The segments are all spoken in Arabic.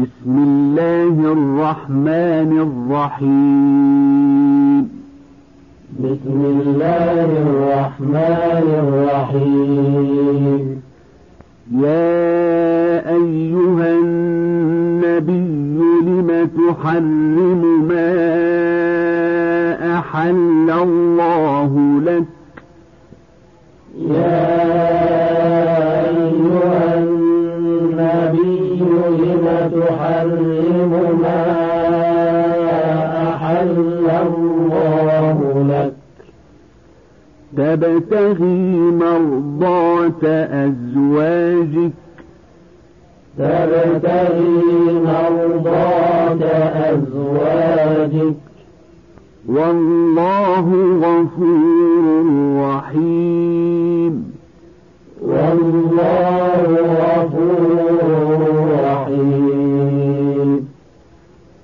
بسم الله الرحمن الرحيم. بسم الله الرحمن الرحيم. يا أيها النبي لم تحرم ما أحل الله لك؟ يا الله لك تبتغي مرضاة أزواجك تبتغي مرضاة أزواجك والله غفور رحيم والله غفور رحيم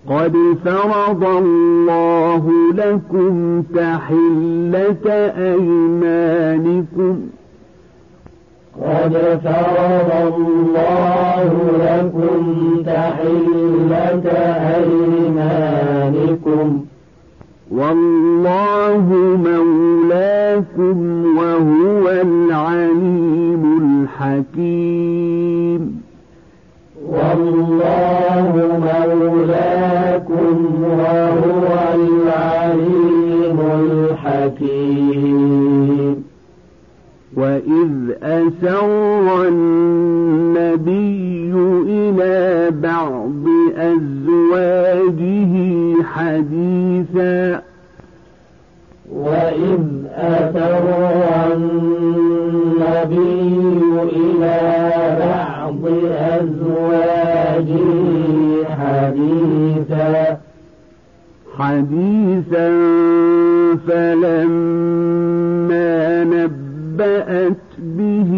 قد فرض الله لكم تحلة أيمانكم قد فرض الله لكم تحلة أيمانكم والله مولاكم وهو العليم الحكيم والله مولاكم وإذ أسر النبي إلى بعض أزواجه حديثا وإذ أسر النبي إلى بعض أزواجه حديثا حديثا فلما نبأت به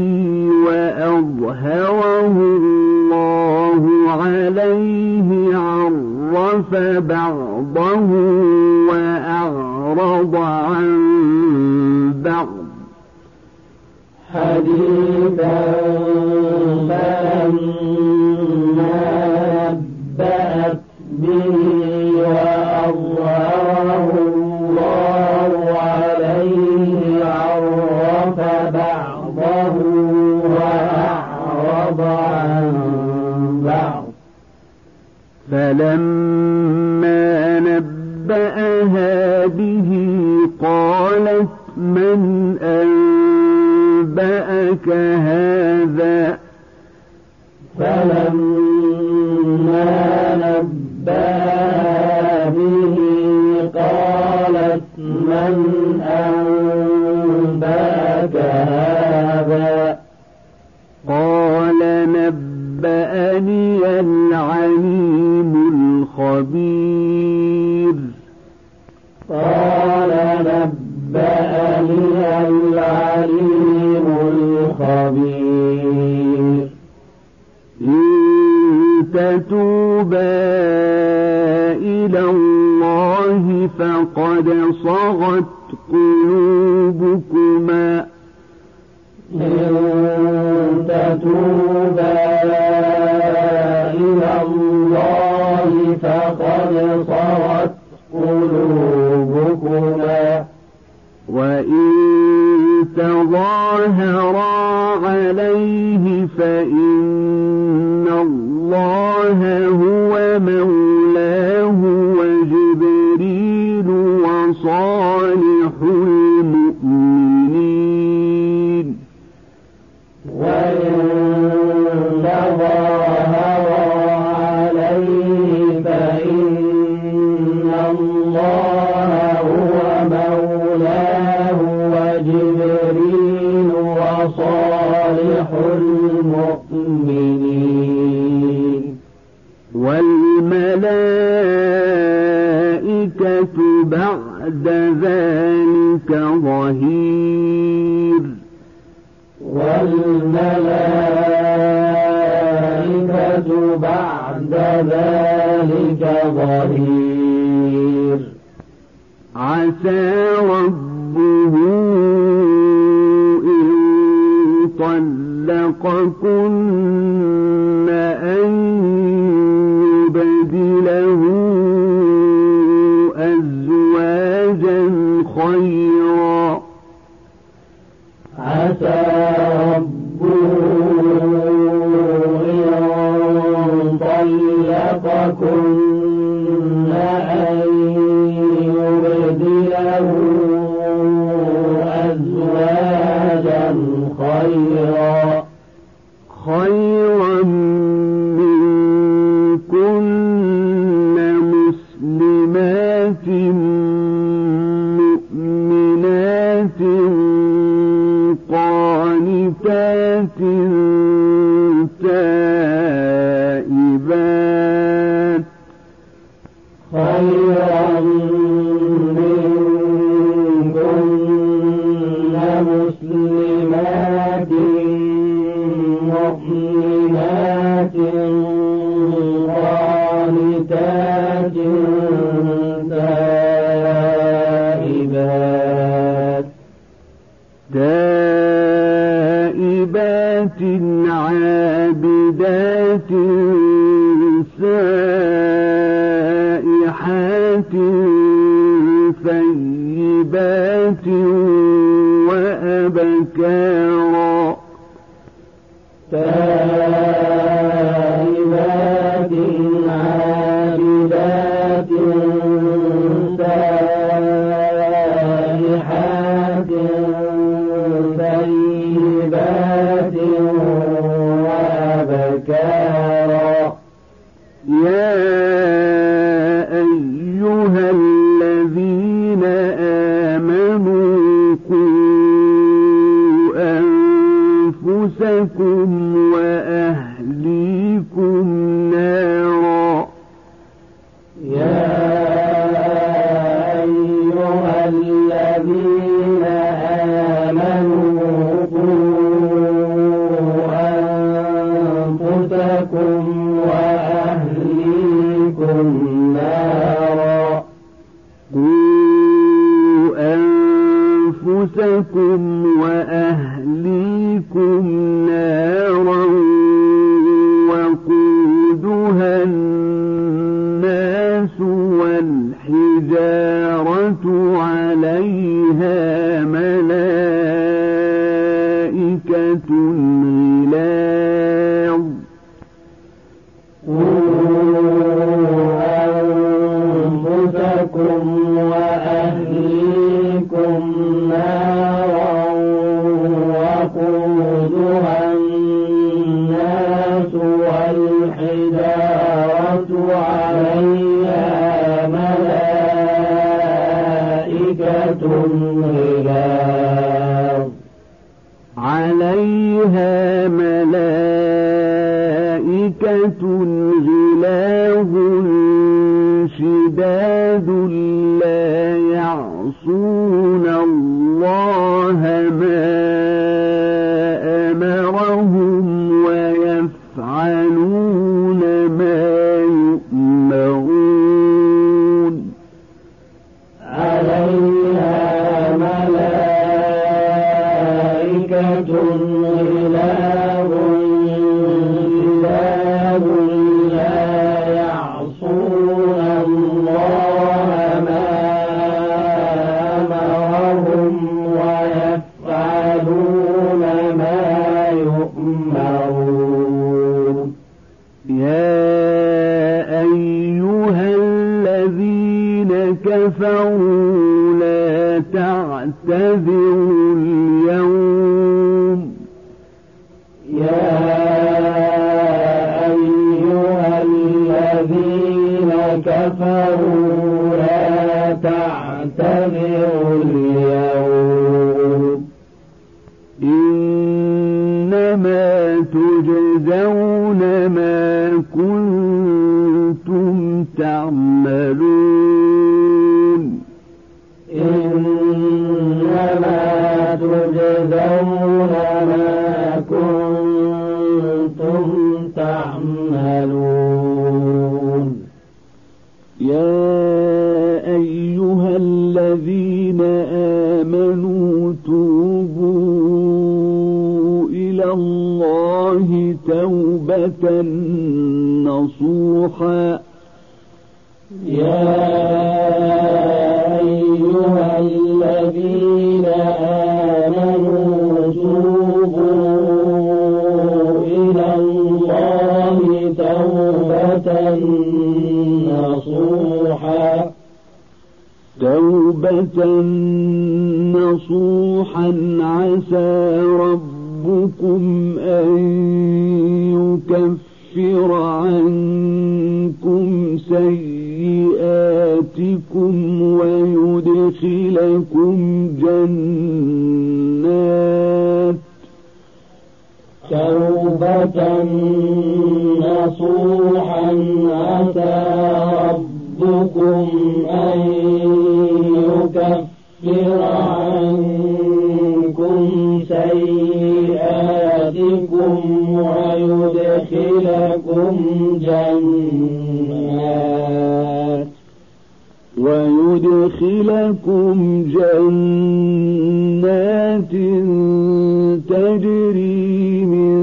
وأظهره الله عليه عرف بعضه وأعرض عن بعض. حديثا فلما نبأها به قالت من أنبأك هذا؟ فلما الخبير قال نبأني العليم الخبير. إن تتوبا إلى الله فقد صغت قلوبكما فقد صغت قلوبكما وإن تظاهرا عليه فإن الله هو مولاه وجبريل وصالح بعد ذلك ظهير. عسى مسلمات مؤمنات قانتات تائبات تائبات عابدات سائحات ثيبات وأبكارا تائبات غلاظ شداد لا يعصون الله ما إنما تجزون ما كنتم تعملون. إنما تجزون ما كنتم تعملون. يا أيها الذين آمنوا توبوا الله توبة نصوحا. يا أيها الذين آمنوا توبوا إلى الله توبة نصوحا. توبة نصوحا عسى ربكم أن يكفر عنكم سيئاتكم ويدخلكم جنات توبة نصوحا عسى ربكم أن يكفر عنكم ويدخلكم جنات ويدخلكم جنات تجري من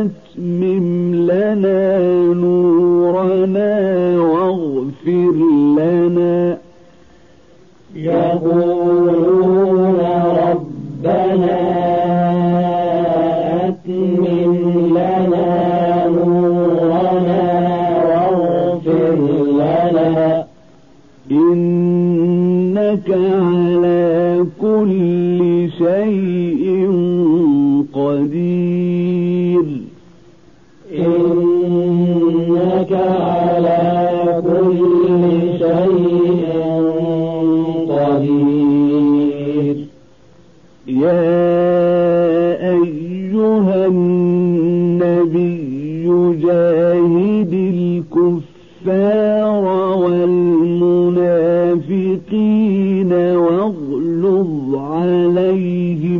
أتمم لنا نورنا واغفر لنا. يقولون ربنا أتمم لنا نورنا واغفر لنا. إنك على كل شيء إنك على كل شيء قدير. يا أيها النبي جاهد الكفار والمنافقين واغلظ عليهم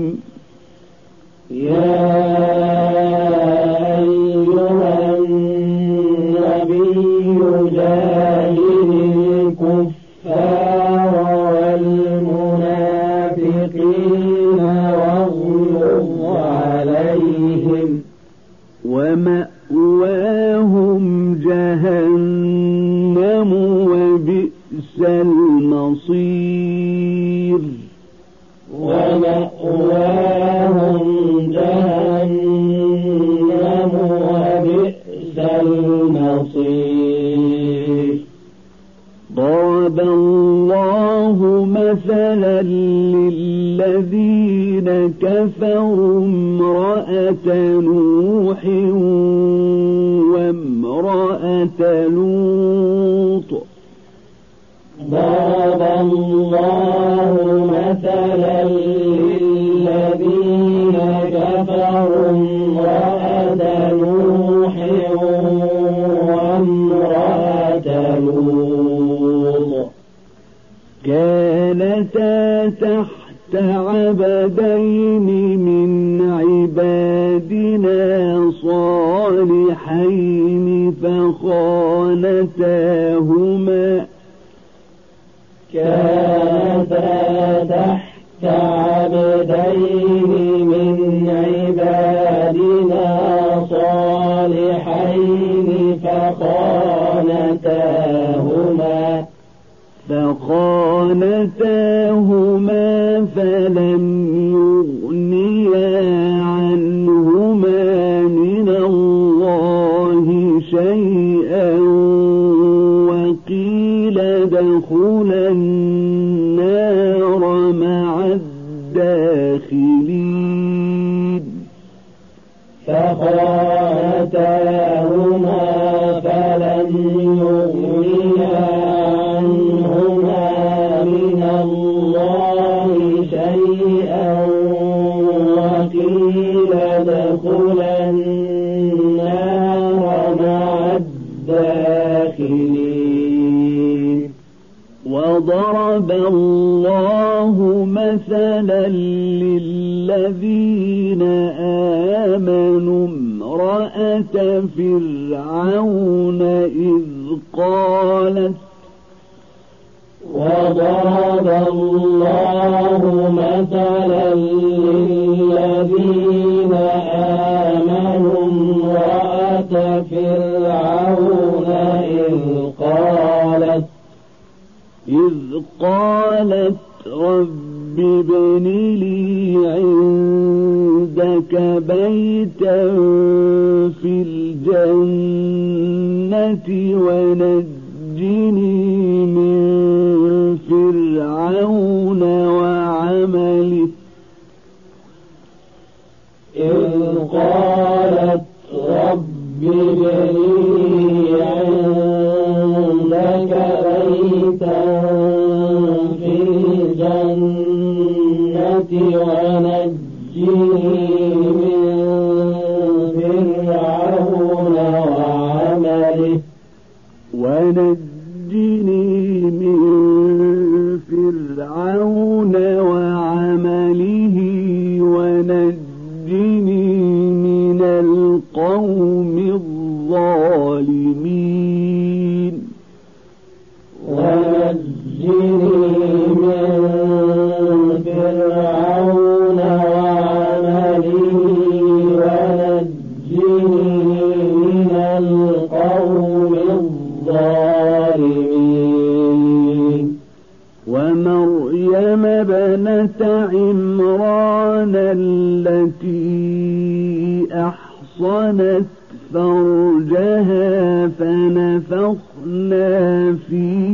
نوح وامرأة لوط. ضرب الله مثلا للذين كفروا امرأة نوح وامرأة لوط. كانتا تحت عبدين من عبادنا صالحين فخانتاهما. كانتا تحت عبدين من عبادنا صالحين فخانتاهما. فخانتاهما فلم يغنيا فليدخل النار مع الداخلين. فخانتاهما وضرب الله مثلا للذين آمنوا امرأة فرعون إذ قالت وضرب الله مثلا للذين آمنوا امرأة فرعون إذ قالت إذ قالت رب ابن لي عندك بيتا في الجنة ونجني ونجني فرجها فنفخنا فيه.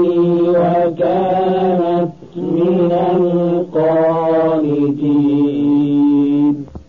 وكانت من القانتين.